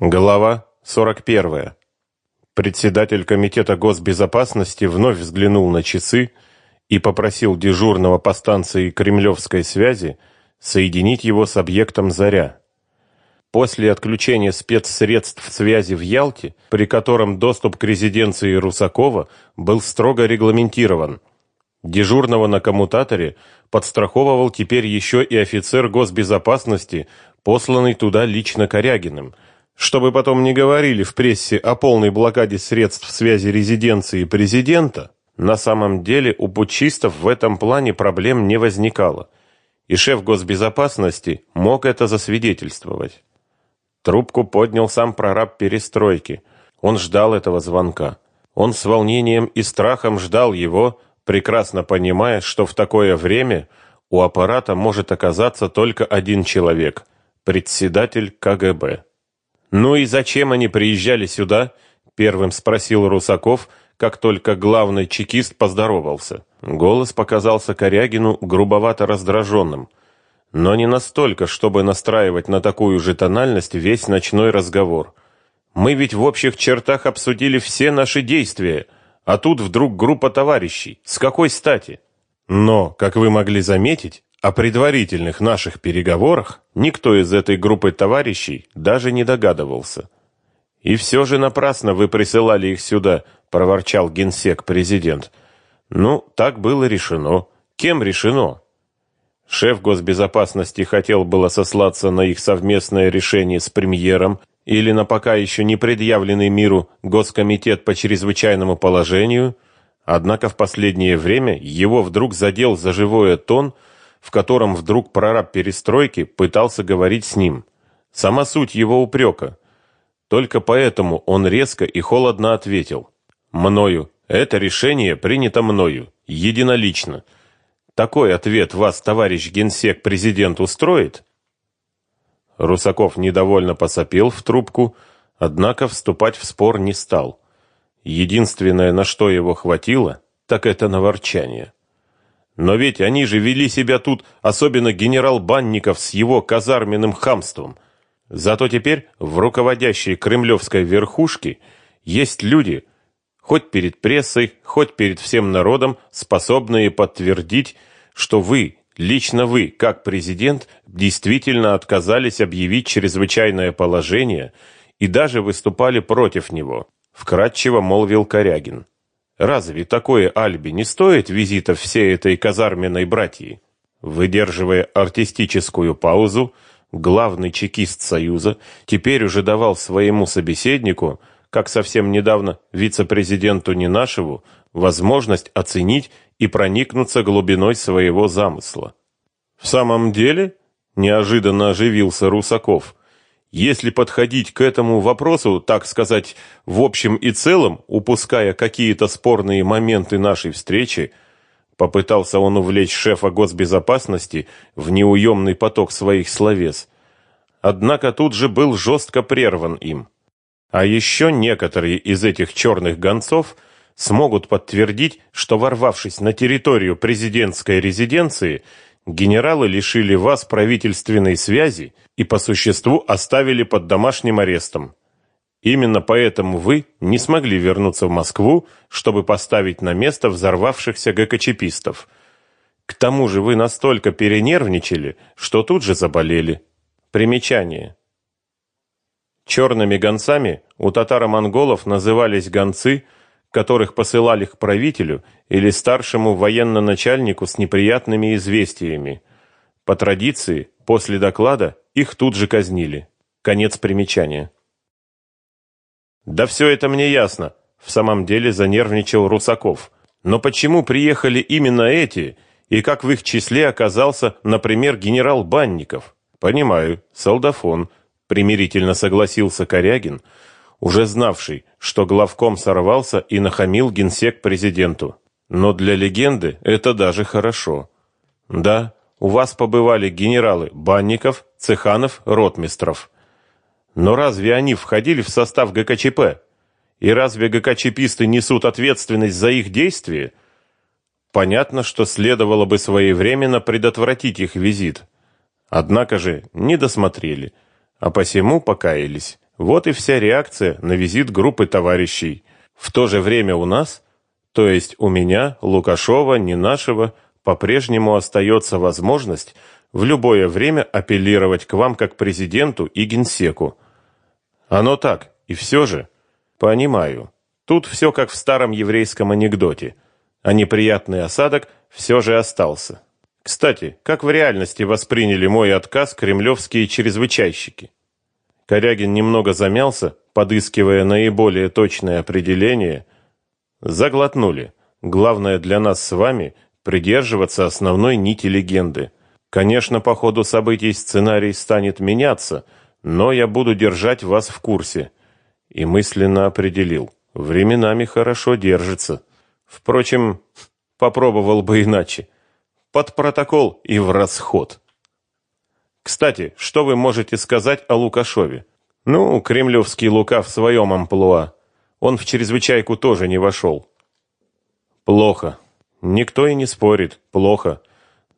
Глава 41. Председатель комитета госбезопасности вновь взглянул на часы и попросил дежурного по станции Кремлевской связи соединить его с объектом Заря. После отключения спецсредств связи в Ялте, при котором доступ к резиденции Русакова был строго регламентирован, дежурного на коммутаторе подстраховывал теперь еще и офицер госбезопасности, посланный туда лично Корягиным – чтобы потом не говорили в прессе о полной блокаде средств связи резиденции президента, на самом деле у путчистов в этом плане проблем не возникало, и шеф госбезопасности мог это засвидетельствовать. Трубку поднял сам прораб перестройки. Он ждал этого звонка. Он с волнением и страхом ждал его, прекрасно понимая, что в такое время у аппарата может оказаться только один человек председатель КГБ. Ну и зачем они приезжали сюда? первым спросил Русаков, как только главный чекист поздоровался. Голос показался Корягину грубовато раздраженным, но не настолько, чтобы настраивать на такую же тональность весь ночной разговор. Мы ведь в общих чертах обсудили все наши действия, а тут вдруг группа товарищей. С какой стати? Но, как вы могли заметить, о предварительных наших переговорах никто из этой группы товарищей даже не догадывался. И все же напрасно вы присылали их сюда, проворчал генсек президент. Ну, так было решено. Кем решено? Шеф госбезопасности хотел было сослаться на их совместное решение с премьером или на пока еще не предъявленный миру Госкомитет по чрезвычайному положению, однако в последнее время его вдруг задел за живое тон – в котором вдруг прораб перестройки пытался говорить с ним. Сама суть его упрека. Только поэтому он резко и холодно ответил. «Мною. Это решение принято мною. Единолично. Такой ответ вас, товарищ генсек, президент устроит?» Русаков недовольно посопел в трубку, однако вступать в спор не стал. Единственное, на что его хватило, так это на ворчание. Но ведь они же вели себя тут, особенно генерал Банников с его казарменным хамством. Зато теперь в руководящей кремлевской верхушке есть люди, хоть перед прессой, хоть перед всем народом, способные подтвердить, что вы, лично вы, как президент, действительно отказались объявить чрезвычайное положение и даже выступали против него, вкратчиво молвил Корягин. Разве такое Альби не стоит визита всей этой казарменной братьи? Выдерживая артистическую паузу, главный чекист Союза теперь уже давал своему собеседнику, как совсем недавно вице-президенту Нинашеву, возможность оценить и проникнуться глубиной своего замысла. В самом деле, неожиданно оживился Русаков. Если подходить к этому вопросу, так сказать, в общем и целом, упуская какие-то спорные моменты нашей встречи, попытался он увлечь шефа госбезопасности в неуемный поток своих словес. Однако тут же был жестко прерван им. А еще некоторые из этих черных гонцов смогут подтвердить, что ворвавшись на территорию президентской резиденции, Генералы лишили вас правительственной связи и по существу оставили под домашним арестом. Именно поэтому вы не смогли вернуться в Москву, чтобы поставить на место взорвавшихся ГКЧПистов. К тому же вы настолько перенервничали, что тут же заболели. Примечание. Черными гонцами у татаро-монголов назывались гонцы – которых посылали к правителю или старшему военно-начальнику с неприятными известиями. По традиции, после доклада их тут же казнили. Конец примечания. Да все это мне ясно, в самом деле занервничал Русаков. Но почему приехали именно эти, и как в их числе оказался, например, генерал Банников? Понимаю, солдафон, примирительно согласился Корягин, уже знавший, что главком сорвался и нахамил генсек президенту. Но для легенды это даже хорошо. Да, у вас побывали генералы Банников, Цеханов, Ротмистров. Но разве они входили в состав ГКЧП? И разве ГКЧПисты несут ответственность за их действия? Понятно, что следовало бы своевременно предотвратить их визит. Однако же не досмотрели, а посему покаялись Вот и вся реакция на визит группы товарищей. В то же время у нас, то есть у меня, Лукашова, не нашего, по-прежнему остается возможность в любое время апеллировать к вам как президенту и генсеку. Оно так, и все же. Понимаю. Тут все как в старом еврейском анекдоте. А неприятный осадок все же остался. Кстати, как в реальности восприняли мой отказ кремлевские чрезвычайщики? Корягин немного замялся, подыскивая наиболее точное определение. Заглотнули. Главное для нас с вами придерживаться основной нити легенды. Конечно, по ходу событий сценарий станет меняться, но я буду держать вас в курсе. И мысленно определил. Временами хорошо держится. Впрочем, попробовал бы иначе. Под протокол и в расход. Кстати, что вы можете сказать о Лукашове? Ну, кремлевский Лука в своем амплуа. Он в чрезвычайку тоже не вошел. Плохо. Никто и не спорит. Плохо.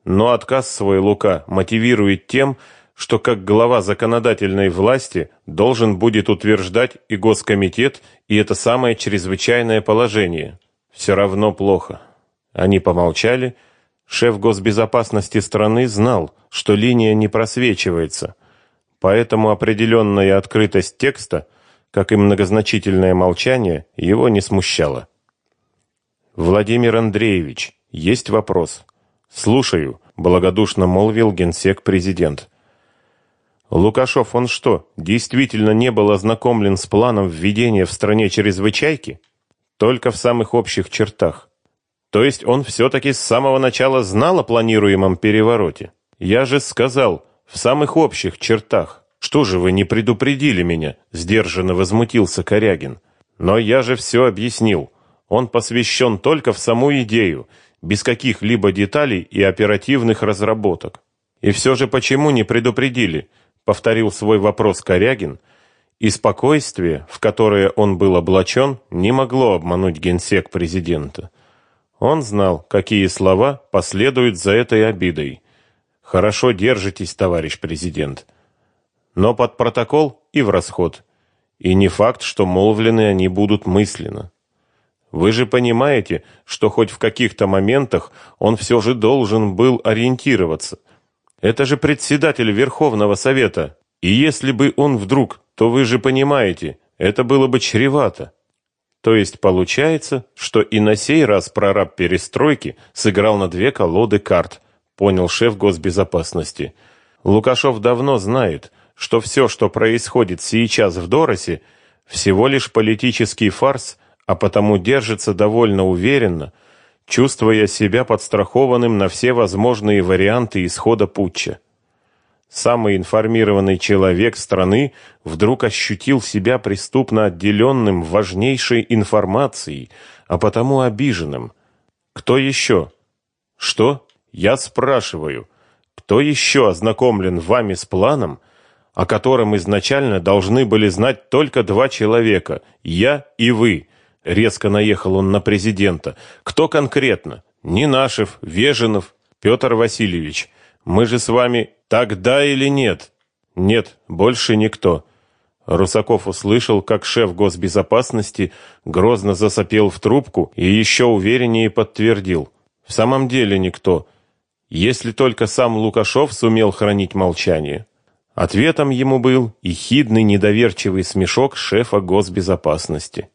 Но отказ свой Лука мотивирует тем, что как глава законодательной власти должен будет утверждать и Госкомитет, и это самое чрезвычайное положение. Все равно плохо. Они помолчали, Шеф госбезопасности страны знал, что линия не просвечивается, поэтому определенная открытость текста, как и многозначительное молчание, его не смущала. Владимир Андреевич, есть вопрос. Слушаю, благодушно молвил генсек президент. Лукашов, он что, действительно не был ознакомлен с планом введения в стране чрезвычайки? Только в самых общих чертах. То есть он все-таки с самого начала знал о планируемом перевороте? Я же сказал, в самых общих чертах. Что же вы не предупредили меня? Сдержанно возмутился Корягин. Но я же все объяснил. Он посвящен только в саму идею, без каких-либо деталей и оперативных разработок. И все же почему не предупредили? Повторил свой вопрос Корягин, и спокойствие, в которое он был облачен, не могло обмануть генсек президента. Он знал, какие слова последуют за этой обидой. Хорошо держитесь, товарищ президент. Но под протокол и в расход. И не факт, что молвлены они будут мысленно. Вы же понимаете, что хоть в каких-то моментах он все же должен был ориентироваться. Это же председатель Верховного Совета. И если бы он вдруг, то вы же понимаете, это было бы чревато. То есть получается, что и на сей раз прораб перестройки сыграл на две колоды карт, понял шеф госбезопасности. Лукашов давно знает, что все, что происходит сейчас в Доросе, всего лишь политический фарс, а потому держится довольно уверенно, чувствуя себя подстрахованным на все возможные варианты исхода путча. Самый информированный человек страны вдруг ощутил себя преступно отделенным важнейшей информацией, а потому обиженным. Кто еще? Что? Я спрашиваю. Кто еще ознакомлен вами с планом, о котором изначально должны были знать только два человека, я и вы? Резко наехал он на президента. Кто конкретно? Нинашев, Веженов, Петр Васильевич. Мы же с вами Тогда или нет? Нет, больше никто. Русаков услышал, как шеф госбезопасности грозно засопел в трубку и еще увереннее подтвердил: в самом деле никто. Если только сам Лукашов сумел хранить молчание. Ответом ему был и хидный недоверчивый смешок шефа госбезопасности.